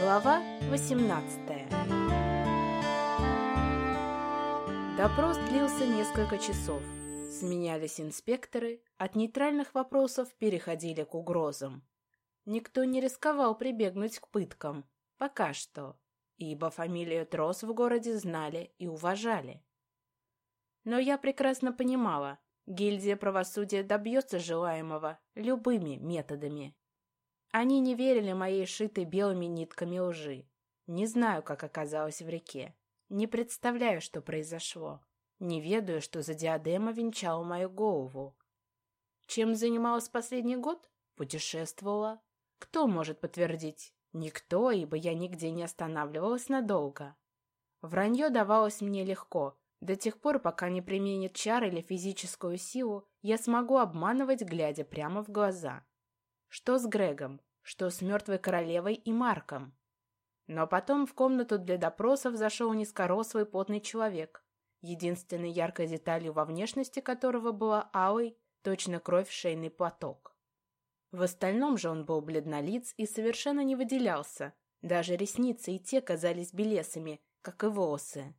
Глава 18 Допрос длился несколько часов. Сменялись инспекторы, от нейтральных вопросов переходили к угрозам. Никто не рисковал прибегнуть к пыткам, пока что, ибо фамилию Трос в городе знали и уважали. Но я прекрасно понимала, гильдия правосудия добьется желаемого любыми методами. Они не верили моей шитой белыми нитками лжи. Не знаю, как оказалось в реке. Не представляю, что произошло. Не ведаю, что за диадема венчала мою голову. Чем занималась последний год? Путешествовала. Кто может подтвердить? Никто, ибо я нигде не останавливалась надолго. Вранье давалось мне легко. До тех пор, пока не применит чар или физическую силу, я смогу обманывать, глядя прямо в глаза. Что с Грегом? Что с мертвой королевой и Марком? Но потом в комнату для допросов зашел низкорослый потный человек, единственной яркой деталью во внешности которого была алый, точно кровь, шейный платок. В остальном же он был бледнолиц и совершенно не выделялся, даже ресницы и те казались белесами, как и волосы.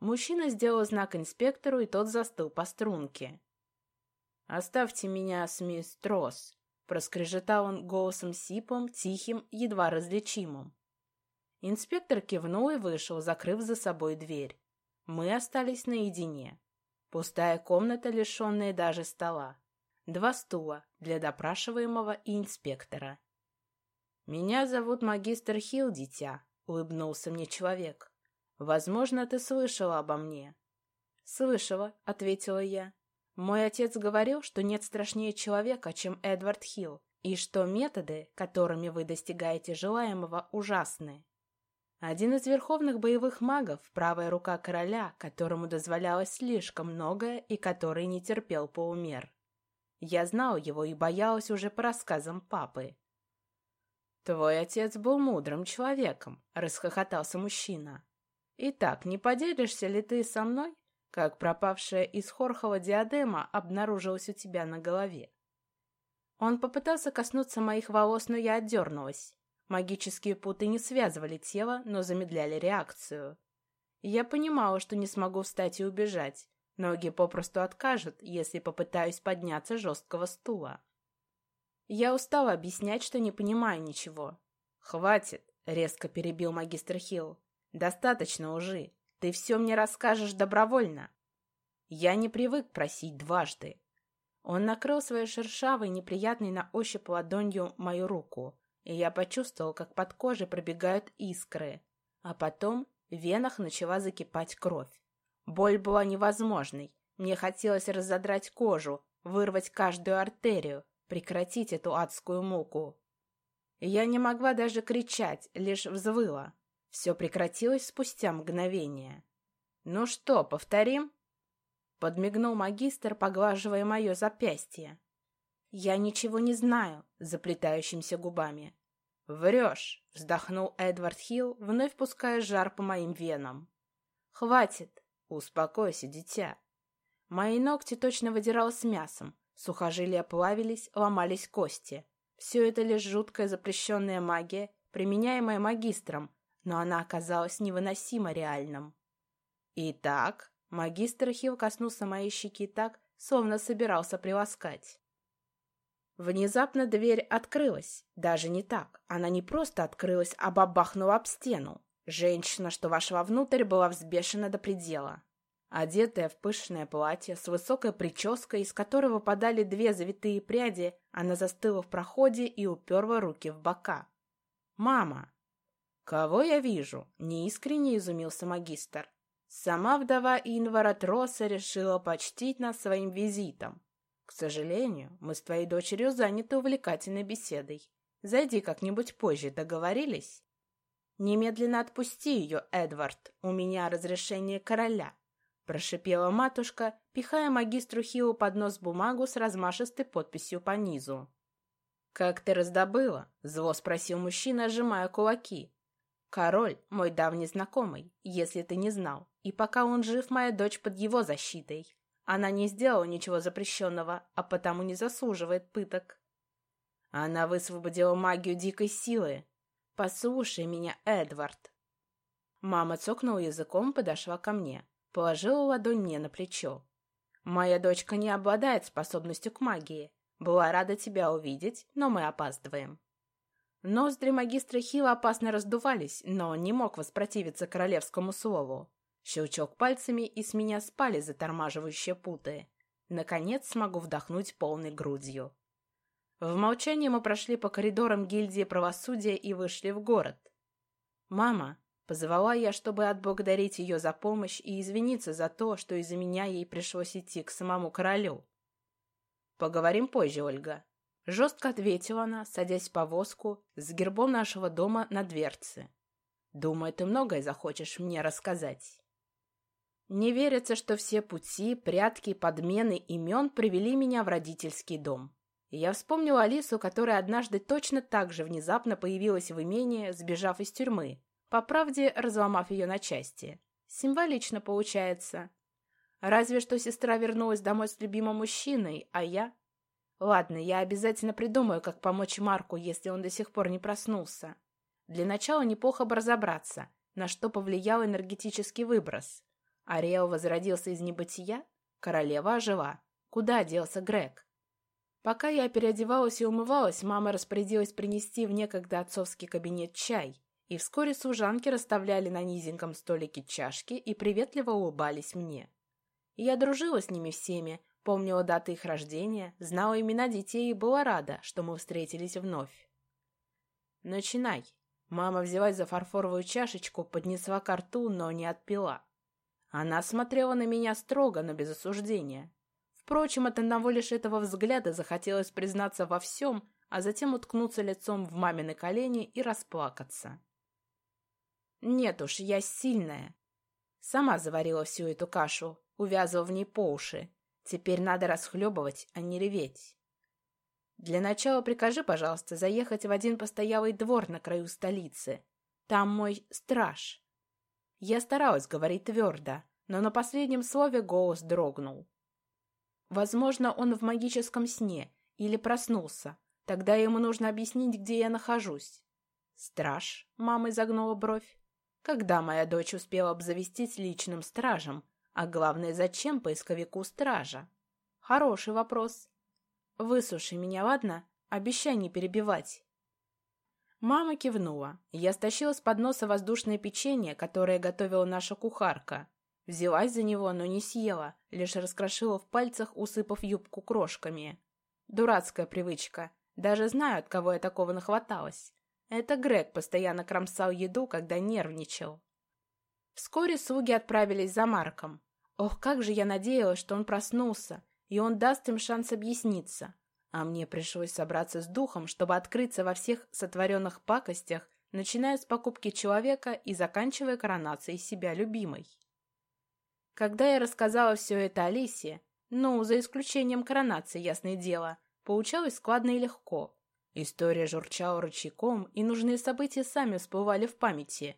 Мужчина сделал знак инспектору, и тот застыл по струнке. «Оставьте меня с мисс Трос», Проскрежетал он голосом сипом, тихим, едва различимым. Инспектор кивнул и вышел, закрыв за собой дверь. Мы остались наедине. Пустая комната, лишенная даже стола. Два стула для допрашиваемого и инспектора. «Меня зовут магистр Хилл, дитя», — улыбнулся мне человек. «Возможно, ты слышала обо мне». «Слышала», — ответила я. Мой отец говорил, что нет страшнее человека, чем Эдвард Хилл, и что методы, которыми вы достигаете желаемого, ужасны. Один из верховных боевых магов, правая рука короля, которому дозволялось слишком многое и который не терпел поумер. Я знал его и боялась уже по рассказам папы. «Твой отец был мудрым человеком», — расхохотался мужчина. «Итак, не поделишься ли ты со мной как пропавшая из Хорхова диадема обнаружилась у тебя на голове. Он попытался коснуться моих волос, но я отдернулась. Магические путы не связывали тело, но замедляли реакцию. Я понимала, что не смогу встать и убежать. Ноги попросту откажут, если попытаюсь подняться жесткого стула. Я устала объяснять, что не понимаю ничего. «Хватит!» — резко перебил магистр Хилл. «Достаточно лжи. Ты все мне расскажешь добровольно. Я не привык просить дважды. Он накрыл своей шершавой, неприятной на ощупь ладонью мою руку, и я почувствовал, как под кожей пробегают искры, а потом в венах начала закипать кровь. Боль была невозможной. Мне хотелось разодрать кожу, вырвать каждую артерию, прекратить эту адскую муку. Я не могла даже кричать, лишь взвыла. Все прекратилось спустя мгновение. «Ну что, повторим?» Подмигнул магистр, поглаживая мое запястье. «Я ничего не знаю», — заплетающимся губами. «Врешь», — вздохнул Эдвард Хилл, вновь пуская жар по моим венам. «Хватит!» «Успокойся, дитя!» Мои ногти точно выдирал с мясом, сухожилия плавились, ломались кости. Все это лишь жуткая запрещенная магия, применяемая магистром, но она оказалась невыносимо реальным. «Итак», — магистр Хилл коснулся моей щеки так, словно собирался приласкать. Внезапно дверь открылась. Даже не так. Она не просто открылась, а бабахнула об стену. Женщина, что вошла внутрь, была взбешена до предела. Одетая в пышное платье, с высокой прической, из которой выпадали две завитые пряди, она застыла в проходе и уперла руки в бока. «Мама!» «Кого я вижу?» — неискренне изумился магистр. Сама вдова Инвара Троса решила почтить нас своим визитом. К сожалению, мы с твоей дочерью заняты увлекательной беседой. Зайди как-нибудь позже, договорились? Немедленно отпусти ее, Эдвард. У меня разрешение короля. Прошипела матушка, пихая магистру Хиллу под нос бумагу с размашистой подписью по низу. «Как ты раздобыла?» — зло спросил мужчина, сжимая кулаки. Король — мой давний знакомый, если ты не знал, и пока он жив, моя дочь под его защитой. Она не сделала ничего запрещенного, а потому не заслуживает пыток. Она высвободила магию дикой силы. «Послушай меня, Эдвард!» Мама цокнула языком, подошла ко мне, положила ладонь мне на плечо. «Моя дочка не обладает способностью к магии. Была рада тебя увидеть, но мы опаздываем». Ноздри магистра Хила опасно раздувались, но не мог воспротивиться королевскому слову. Щелчок пальцами, и с меня спали затормаживающие путы. Наконец смогу вдохнуть полной грудью. В молчании мы прошли по коридорам гильдии правосудия и вышли в город. «Мама!» — позвала я, чтобы отблагодарить ее за помощь и извиниться за то, что из-за меня ей пришлось идти к самому королю. «Поговорим позже, Ольга», — жестко ответила она, садясь в повозку с гербом нашего дома на дверце. «Думаю, ты многое захочешь мне рассказать». Не верится, что все пути, прятки, подмены имен привели меня в родительский дом. Я вспомнила Алису, которая однажды точно так же внезапно появилась в имении, сбежав из тюрьмы, по правде разломав ее на части. Символично получается. Разве что сестра вернулась домой с любимым мужчиной, а я... Ладно, я обязательно придумаю, как помочь Марку, если он до сих пор не проснулся. Для начала неплохо бы разобраться, на что повлиял энергетический выброс. Ариэл возродился из небытия? Королева ожила. Куда делся Грег? Пока я переодевалась и умывалась, мама распорядилась принести в некогда отцовский кабинет чай, и вскоре служанки расставляли на низеньком столике чашки и приветливо улыбались мне. Я дружила с ними всеми, помнила даты их рождения, знала имена детей и была рада, что мы встретились вновь. «Начинай». Мама взялась за фарфоровую чашечку, поднесла ко рту, но не отпила. Она смотрела на меня строго, но без осуждения. Впрочем, от одного лишь этого взгляда захотелось признаться во всем, а затем уткнуться лицом в мамины колени и расплакаться. Нет уж, я сильная. Сама заварила всю эту кашу, увязывала в ней по уши. Теперь надо расхлебывать, а не реветь. Для начала прикажи, пожалуйста, заехать в один постоялый двор на краю столицы. Там мой страж. Я старалась говорить твердо, но на последнем слове голос дрогнул. Возможно, он в магическом сне или проснулся. Тогда ему нужно объяснить, где я нахожусь. Страж, мама изогнула бровь. Когда моя дочь успела обзавестись личным стражем? А главное, зачем поисковику стража? Хороший вопрос. Выслушай меня, ладно? Обещай не перебивать. Мама кивнула. Я стащила с подноса воздушное печенье, которое готовила наша кухарка. Взялась за него, но не съела, лишь раскрошила в пальцах, усыпав юбку крошками. Дурацкая привычка. Даже знаю, от кого я такого нахваталась. Это Грег постоянно кромсал еду, когда нервничал. Вскоре слуги отправились за Марком. Ох, как же я надеялась, что он проснулся, и он даст им шанс объясниться. А мне пришлось собраться с духом, чтобы открыться во всех сотворенных пакостях, начиная с покупки человека и заканчивая коронацией себя любимой. Когда я рассказала все это Алисе, ну, за исключением коронации, ясное дело, получалось складно и легко. История журчала ручейком, и нужные события сами всплывали в памяти.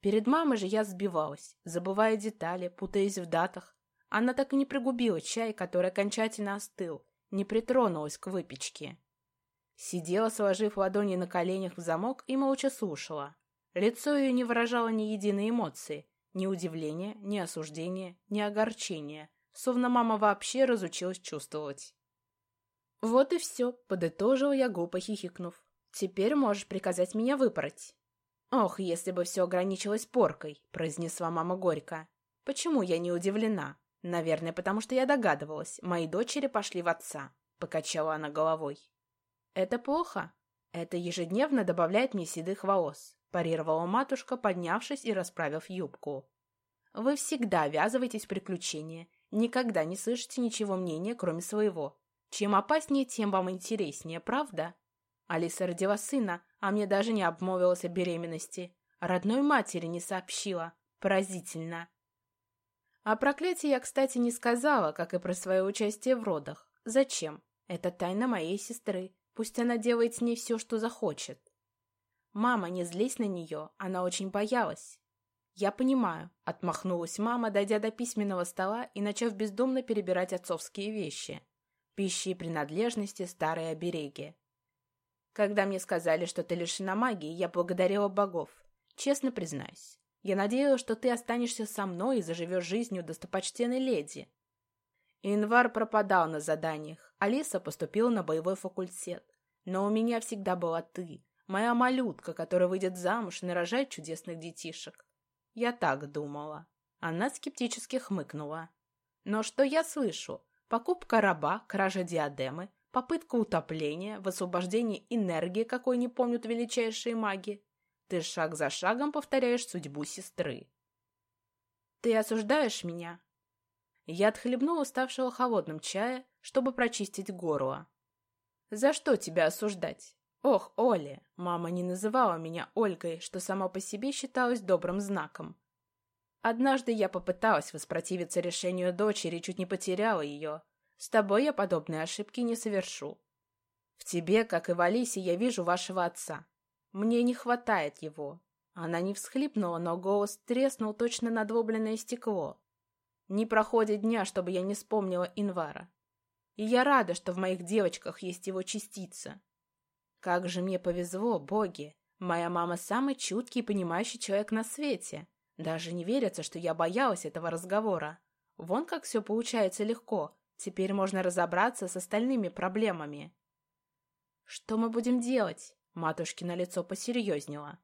Перед мамой же я сбивалась, забывая детали, путаясь в датах. Она так и не пригубила чай, который окончательно остыл, не притронулась к выпечке. Сидела, сложив ладони на коленях в замок и молча слушала. Лицо ее не выражало ни единой эмоции, ни удивления, ни осуждения, ни огорчения, словно мама вообще разучилась чувствовать. «Вот и все», — подытожил я, глупо хихикнув. «Теперь можешь приказать меня выпороть». «Ох, если бы все ограничилось поркой», — произнесла мама горько. «Почему я не удивлена? Наверное, потому что я догадывалась, мои дочери пошли в отца», — покачала она головой. «Это плохо. Это ежедневно добавляет мне седых волос парировала матушка, поднявшись и расправив юбку. «Вы всегда ввязываетесь в приключения, никогда не слышите ничего мнения, кроме своего. Чем опаснее, тем вам интереснее, правда?» Алиса родила сына, а мне даже не обмолвилась о беременности. Родной матери не сообщила. Поразительно. О проклятии я, кстати, не сказала, как и про свое участие в родах. Зачем? Это тайна моей сестры. Пусть она делает с ней все, что захочет. «Мама, не злись на нее, она очень боялась». «Я понимаю», — отмахнулась мама, дойдя до письменного стола и начав бездумно перебирать отцовские вещи. Пищи и принадлежности, старые обереги. Когда мне сказали, что ты лишена магии, я благодарила богов. Честно признаюсь. Я надеялась, что ты останешься со мной и заживешь жизнью достопочтенной леди. Инвар пропадал на заданиях. Алиса поступила на боевой факультет. Но у меня всегда была ты, моя малютка, которая выйдет замуж и нарожает чудесных детишек. Я так думала. Она скептически хмыкнула. Но что я слышу? Покупка раба, кража диадемы, попытка утопления, высвобождение энергии, какой не помнят величайшие маги. Ты шаг за шагом повторяешь судьбу сестры. Ты осуждаешь меня? Я отхлебнула ставшего холодным чая, чтобы прочистить горло. За что тебя осуждать? Ох, Оля, мама не называла меня Ольгой, что само по себе считалось добрым знаком. Однажды я попыталась воспротивиться решению дочери и чуть не потеряла ее. С тобой я подобные ошибки не совершу. В тебе, как и в Алисе, я вижу вашего отца. Мне не хватает его. Она не всхлипнула, но голос треснул точно надвобленное стекло. Не проходит дня, чтобы я не вспомнила Инвара. И я рада, что в моих девочках есть его частица. Как же мне повезло, боги! Моя мама самый чуткий и понимающий человек на свете. Даже не верится, что я боялась этого разговора. Вон как все получается легко. Теперь можно разобраться с остальными проблемами. «Что мы будем делать?» Матушкино лицо посерьезнело.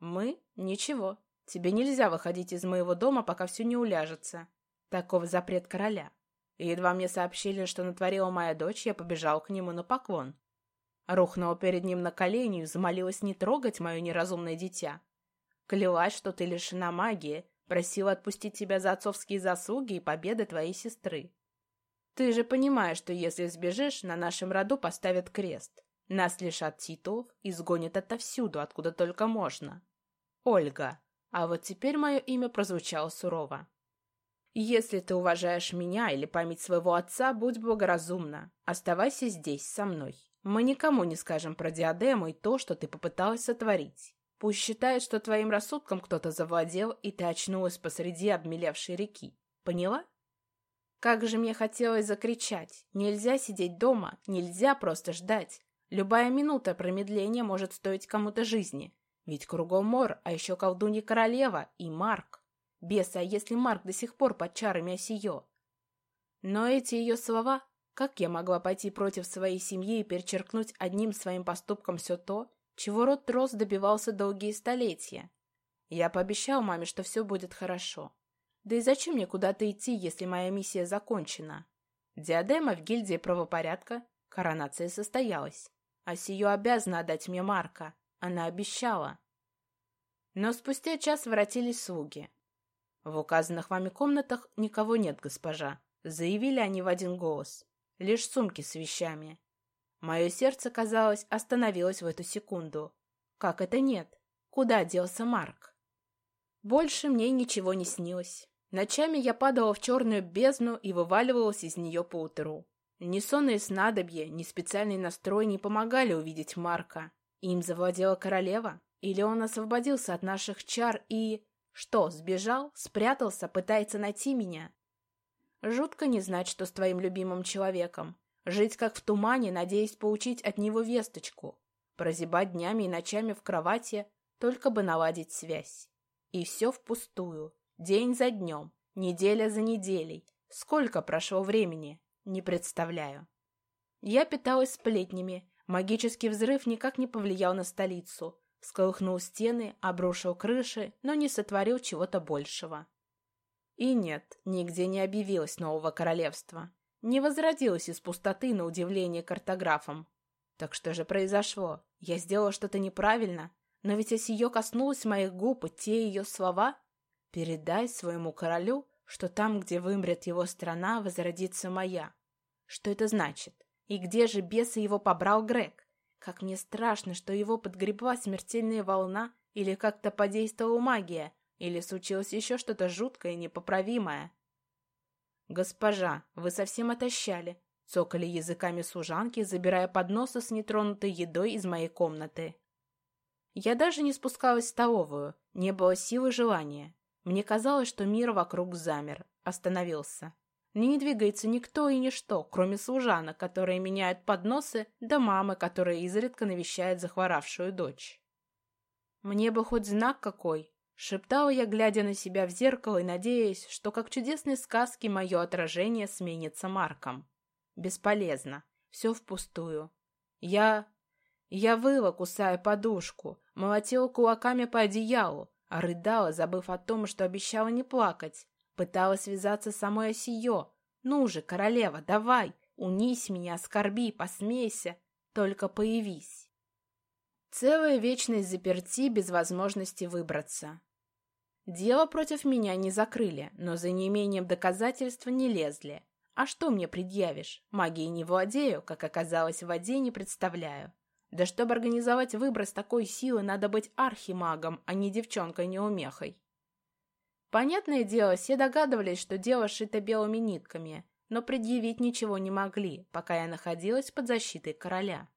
«Мы? Ничего. Тебе нельзя выходить из моего дома, пока все не уляжется. Таков запрет короля. И едва мне сообщили, что натворила моя дочь, я побежал к нему на поклон. Рухнула перед ним на колени и взмолилась не трогать мое неразумное дитя. Клялась, что ты лишена магии, просила отпустить тебя за отцовские заслуги и победы твоей сестры. Ты же понимаешь, что если сбежишь, на нашем роду поставят крест. Нас лишат титулов, изгонят отовсюду, откуда только можно. Ольга. А вот теперь мое имя прозвучало сурово. Если ты уважаешь меня или память своего отца, будь благоразумна. Оставайся здесь, со мной. Мы никому не скажем про диадему и то, что ты попыталась сотворить. Пусть считает, что твоим рассудком кто-то завладел, и ты очнулась посреди обмелевшей реки. Поняла? Как же мне хотелось закричать. Нельзя сидеть дома, нельзя просто ждать. Любая минута промедления может стоить кому-то жизни. Ведь кругом мор, а еще колдунья королева и Марк. Беса, если Марк до сих пор под чарами Осиё? Но эти ее слова, как я могла пойти против своей семьи и перечеркнуть одним своим поступком все то, чего род Рос добивался долгие столетия. Я пообещал маме, что все будет хорошо. Да и зачем мне куда-то идти, если моя миссия закончена? Диадема в гильдии правопорядка, коронация состоялась. А сию обязана отдать мне Марка. Она обещала. Но спустя час воротились слуги. В указанных вами комнатах никого нет, госпожа, заявили они в один голос. Лишь сумки с вещами. Мое сердце, казалось, остановилось в эту секунду. Как это нет? Куда делся Марк? Больше мне ничего не снилось. Ночами я падала в черную бездну и вываливалась из нее поутру. Ни сонные снадобья, ни специальный настрой не помогали увидеть Марка. Им завладела королева? Или он освободился от наших чар и... Что, сбежал, спрятался, пытается найти меня? Жутко не знать, что с твоим любимым человеком. Жить как в тумане, надеясь получить от него весточку. Прозябать днями и ночами в кровати, только бы наладить связь. И все впустую. День за днем, неделя за неделей. Сколько прошло времени, не представляю. Я питалась сплетнями. Магический взрыв никак не повлиял на столицу. Всколыхнул стены, обрушил крыши, но не сотворил чего-то большего. И нет, нигде не объявилось нового королевства не возродилась из пустоты на удивление картографом. Так что же произошло? Я сделала что-то неправильно, но ведь если ее коснулось моих губ и те ее слова, передай своему королю, что там, где вымрет его страна, возродится моя. Что это значит? И где же беса его побрал Грег? Как мне страшно, что его подгребла смертельная волна, или как-то подействовала магия, или случилось еще что-то жуткое и непоправимое. «Госпожа, вы совсем отощали», — цокали языками служанки, забирая подносы с нетронутой едой из моей комнаты. Я даже не спускалась в столовую, не было силы желания. Мне казалось, что мир вокруг замер, остановился. Не двигается никто и ничто, кроме служанок, которые меняют подносы, да мамы, которая изредка навещает захворавшую дочь. «Мне бы хоть знак какой!» — шептала я, глядя на себя в зеркало и надеясь, что, как чудесной сказке, мое отражение сменится Марком. Бесполезно. Все впустую. Я... Я выла, кусая подушку, молотила кулаками по одеялу, а рыдала, забыв о том, что обещала не плакать. Пыталась связаться с самой Осиё. «Ну же, королева, давай! Унись меня, оскорби, посмейся! Только появись!» Целая вечность заперти без возможности выбраться. Дело против меня не закрыли, но за неимением доказательств не лезли. А что мне предъявишь? Магией не владею, как оказалось, в воде не представляю. Да чтобы организовать выброс такой силы, надо быть архимагом, а не девчонкой-неумехой. Понятное дело, все догадывались, что дело шито белыми нитками, но предъявить ничего не могли, пока я находилась под защитой короля.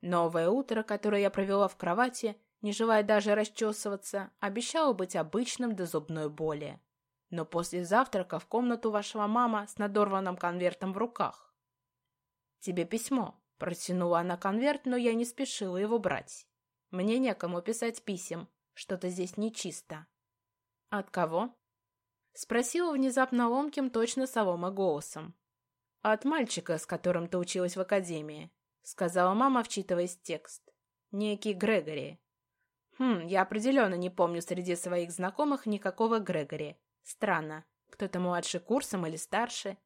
Новое утро, которое я провела в кровати, не желая даже расчесываться, обещало быть обычным до зубной боли. Но после завтрака в комнату вошла мама с надорванным конвертом в руках. «Тебе письмо», Протянула она конверт, но я не спешила его брать. Мне некому писать писем. Что-то здесь нечисто. От кого? Спросила внезапно ломким, точно солома голосом. От мальчика, с которым ты училась в академии. Сказала мама, вчитываясь в текст. Некий Грегори. Хм, я определенно не помню среди своих знакомых никакого Грегори. Странно. Кто-то младше курсом или старше.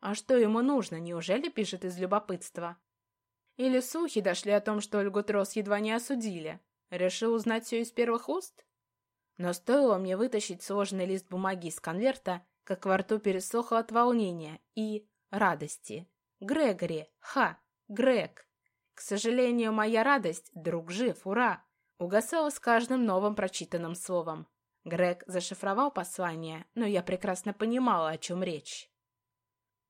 А что ему нужно? Неужели пишет из любопытства? Или слухи дошли о том, что Ольгу Трос едва не осудили? Решил узнать все из первых уст? Но стоило мне вытащить сложенный лист бумаги из конверта, как во рту пересохло от волнения и радости. Грегори! Ха! Грег! К сожалению, моя радость, друг жив, ура! Угасала с каждым новым прочитанным словом. Грег зашифровал послание, но я прекрасно понимала, о чем речь.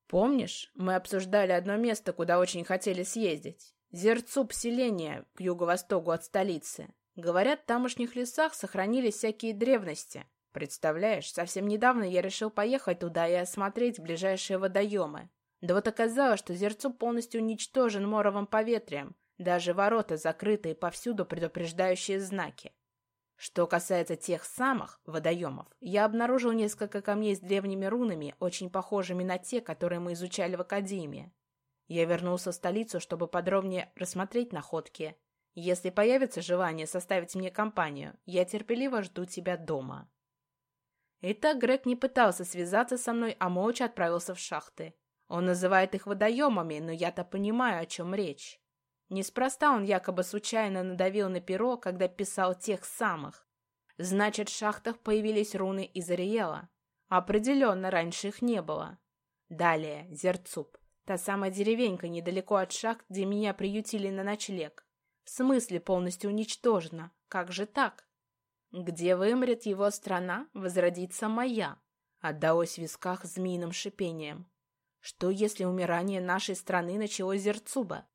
Помнишь, мы обсуждали одно место, куда очень хотели съездить? Зерцуп селение к юго-востоку от столицы. Говорят, в тамошних лесах сохранились всякие древности. Представляешь, совсем недавно я решил поехать туда и осмотреть ближайшие водоемы. Да вот оказалось, что Зерцуп полностью уничтожен моровым поветрием. Даже ворота закрыты и повсюду предупреждающие знаки. Что касается тех самых водоемов, я обнаружил несколько камней с древними рунами, очень похожими на те, которые мы изучали в Академии. Я вернулся в столицу, чтобы подробнее рассмотреть находки. Если появится желание составить мне компанию, я терпеливо жду тебя дома. Итак, Грег не пытался связаться со мной, а молча отправился в шахты. Он называет их водоемами, но я-то понимаю, о чем речь. Неспроста он якобы случайно надавил на перо, когда писал тех самых. Значит, в шахтах появились руны из Ариэла. Определенно, раньше их не было. Далее, Зерцуп. Та самая деревенька недалеко от шахт, где меня приютили на ночлег. В смысле полностью уничтожена. Как же так? Где вымрет его страна, возродится моя. Отдалось в висках змеиным шипением. Что, если умирание нашей страны началось Зерцуба?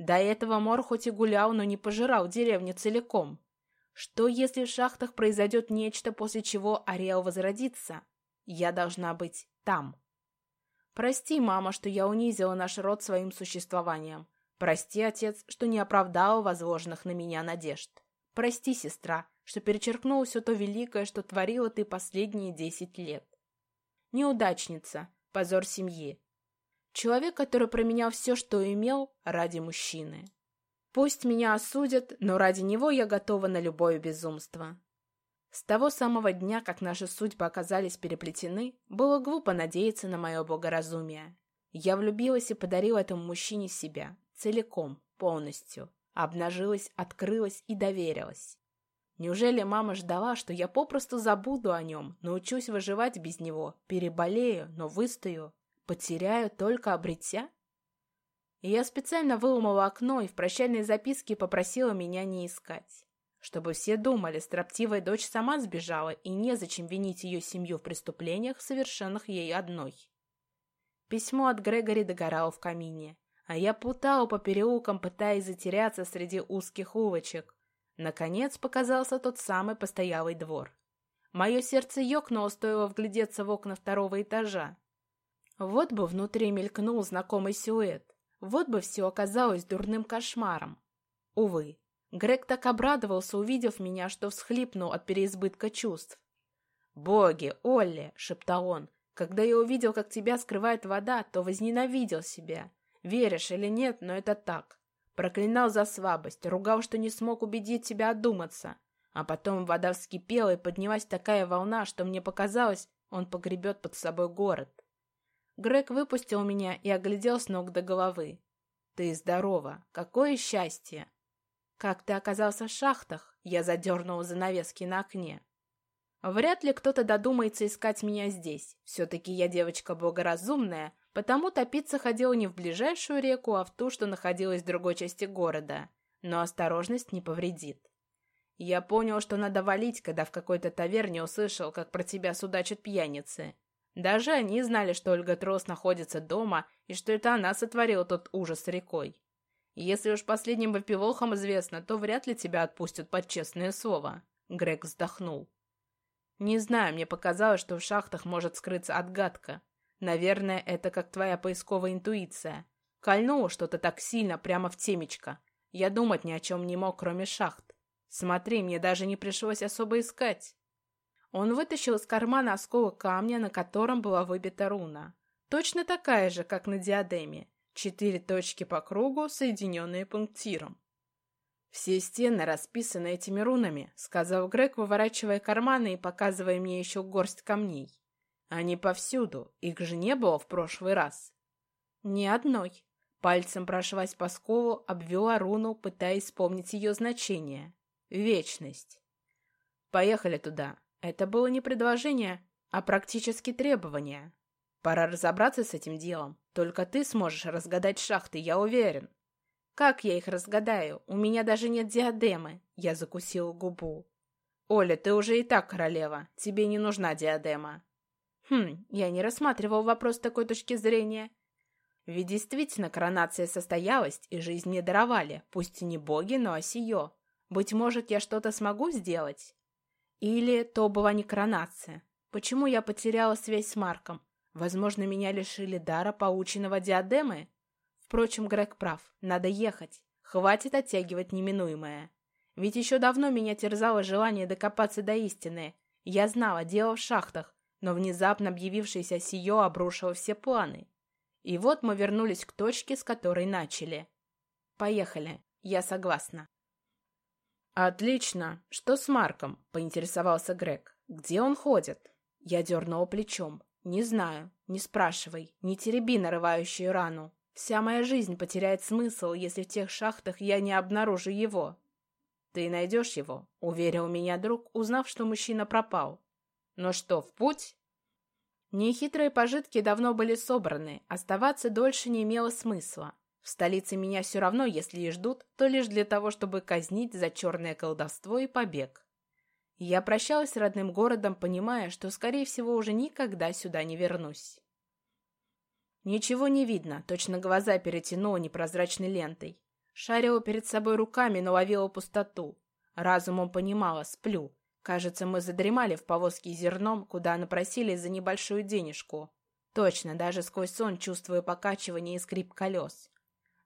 До этого Мор хоть и гулял, но не пожирал деревню целиком. Что, если в шахтах произойдет нечто, после чего Ариэл возродится? Я должна быть там. Прости, мама, что я унизила наш род своим существованием. Прости, отец, что не оправдала возложенных на меня надежд. Прости, сестра, что перечеркнула все то великое, что творила ты последние десять лет. Неудачница, позор семьи, Человек, который променял все, что имел, ради мужчины. Пусть меня осудят, но ради него я готова на любое безумство. С того самого дня, как наши судьбы оказались переплетены, было глупо надеяться на мое благоразумие. Я влюбилась и подарила этому мужчине себя, целиком, полностью. Обнажилась, открылась и доверилась. Неужели мама ждала, что я попросту забуду о нем, научусь выживать без него, переболею, но выстою? Потеряю, только обретя? И я специально выломала окно и в прощальной записке попросила меня не искать. Чтобы все думали, строптивая дочь сама сбежала, и незачем винить ее семью в преступлениях, совершенных ей одной. Письмо от Грегори догорало в камине, а я плутала по переулкам, пытаясь затеряться среди узких улочек. Наконец показался тот самый постоялый двор. Мое сердце ёкнуло, стоило вглядеться в окна второго этажа. Вот бы внутри мелькнул знакомый силуэт. Вот бы все оказалось дурным кошмаром. Увы, Грег так обрадовался, увидев меня, что всхлипнул от переизбытка чувств. «Боги, Олли!» — шептал он. «Когда я увидел, как тебя скрывает вода, то возненавидел себя. Веришь или нет, но это так. Проклинал за слабость, ругал, что не смог убедить тебя одуматься. А потом вода вскипела, и поднялась такая волна, что мне показалось, он погребет под собой город. Грег выпустил меня и оглядел с ног до головы. «Ты здорова! Какое счастье!» «Как ты оказался в шахтах?» Я задернула занавески на окне. «Вряд ли кто-то додумается искать меня здесь. Все-таки я девочка благоразумная, потому топиться ходила не в ближайшую реку, а в ту, что находилась в другой части города. Но осторожность не повредит. Я понял, что надо валить, когда в какой-то таверне услышал, как про тебя судачат пьяницы. Даже они знали, что Ольга Трос находится дома и что это она сотворила тот ужас с рекой. если уж последним выпивохам известно, то вряд ли тебя отпустят под честное слово. Грег вздохнул. Не знаю, мне показалось, что в шахтах может скрыться отгадка. Наверное, это как твоя поисковая интуиция. Кольнуло что-то так сильно прямо в темечко. Я думать ни о чем не мог, кроме шахт. Смотри, мне даже не пришлось особо искать. Он вытащил из кармана осколок камня, на котором была выбита руна. Точно такая же, как на диадеме. Четыре точки по кругу, соединенные пунктиром. «Все стены расписаны этими рунами», — сказал Грег, выворачивая карманы и показывая мне еще горсть камней. «Они повсюду. Их же не было в прошлый раз». «Ни одной». Пальцем прошлась по сколу, обвела руну, пытаясь вспомнить ее значение. «Вечность». «Поехали туда. Это было не предложение, а практически требование. Пора разобраться с этим делом. Только ты сможешь разгадать шахты, я уверен. Как я их разгадаю? У меня даже нет диадемы. Я закусила губу. Оля, ты уже и так королева. Тебе не нужна диадема. Хм, я не рассматривал вопрос с такой точки зрения. Ведь действительно коронация состоялась, и жизнь мне даровали, пусть и не боги, но осие. Быть может, я что-то смогу сделать? Или то была не коронация? Почему я потеряла связь с Марком? Возможно, меня лишили дара, полученного диадемы? Впрочем, Грег прав. Надо ехать. Хватит оттягивать неминуемое. Ведь еще давно меня терзало желание докопаться до истины. Я знала, дело в шахтах, но внезапно объявившееся сие обрушило все планы. И вот мы вернулись к точке, с которой начали. Поехали. Я согласна. «Отлично. Что с Марком?» — поинтересовался Грег. «Где он ходит?» Я дернула плечом. «Не знаю. Не спрашивай. Не тереби нарывающую рану. Вся моя жизнь потеряет смысл, если в тех шахтах я не обнаружу его». «Ты найдешь его», — уверил меня друг, узнав, что мужчина пропал. «Ну что, в путь?» Нехитрые пожитки давно были собраны, оставаться дольше не имело смысла. В столице меня все равно, если и ждут, то лишь для того, чтобы казнить за черное колдовство и побег. Я прощалась с родным городом, понимая, что, скорее всего, уже никогда сюда не вернусь. Ничего не видно, точно глаза перетянула непрозрачной лентой. Шарила перед собой руками, но ловила пустоту. Разумом понимала, сплю. Кажется, мы задремали в повозке зерном, куда напросились за небольшую денежку. Точно, даже сквозь сон чувствую покачивание и скрип колес.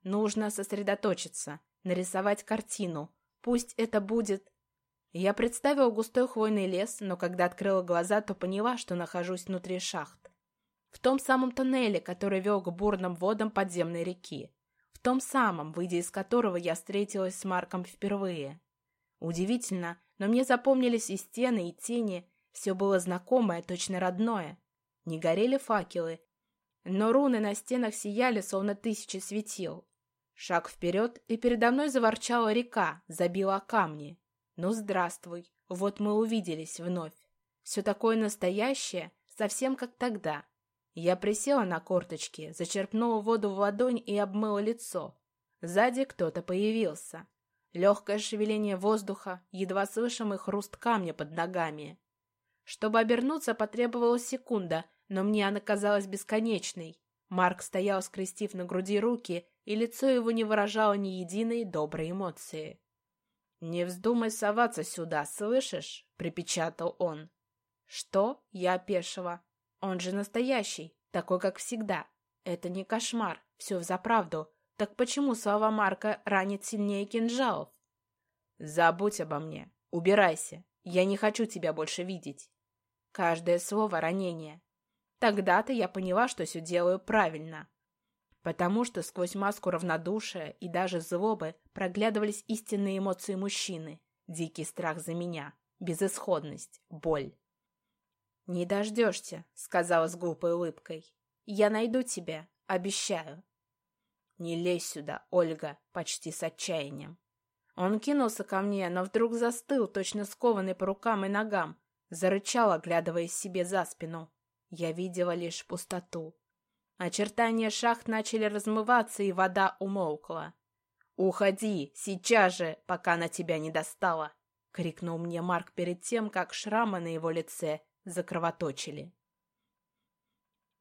Нужно сосредоточиться, нарисовать картину. Пусть это будет... Я представила густой хвойный лес, но когда открыла глаза, то поняла, что нахожусь внутри шахт. В том самом тоннеле, который вел к бурным водам подземной реки. В том самом, выйдя из которого я встретилась с Марком впервые. Удивительно, но мне запомнились и стены, и тени. Все было знакомое, точно родное. Не горели факелы, но руны на стенах сияли, словно тысячи светил. Шаг вперед, и передо мной заворчала река, забила камни. Ну, здравствуй, вот мы увиделись вновь. Все такое настоящее, совсем как тогда. Я присела на корточки, зачерпнула воду в ладонь и обмыла лицо. Сзади кто-то появился. Легкое шевеление воздуха, едва слышимый хруст камня под ногами. Чтобы обернуться, потребовалась секунда, но мне она казалась бесконечной. Марк стоял, скрестив на груди руки, и лицо его не выражало ни единой доброй эмоции. «Не вздумай соваться сюда, слышишь?» — припечатал он. «Что?» — я опешила. «Он же настоящий, Такой, как всегда. Это не кошмар, все взаправду. Так почему слова Марка ранит сильнее кинжалов? Забудь обо мне. Убирайся. Я не хочу тебя больше видеть. Каждое слово — ранение. Тогда-то я поняла, что все делаю правильно. Потому что сквозь маску равнодушия и даже злобы проглядывались истинные эмоции мужчины. Дикий страх за меня, безысходность, боль. «Не дождешься», — сказала с глупой улыбкой. «Я найду тебя, обещаю». «Не лезь сюда, Ольга», — почти с отчаянием. Он кинулся ко мне, но вдруг застыл, точно скованный по рукам и ногам, зарычал, оглядываясь себе за спину. Я видела лишь пустоту. Очертания шахт начали размываться, и вода умолкла. «Уходи, сейчас же, пока она тебя не достала!» — крикнул мне Марк перед тем, как шрамы на его лице закровоточили.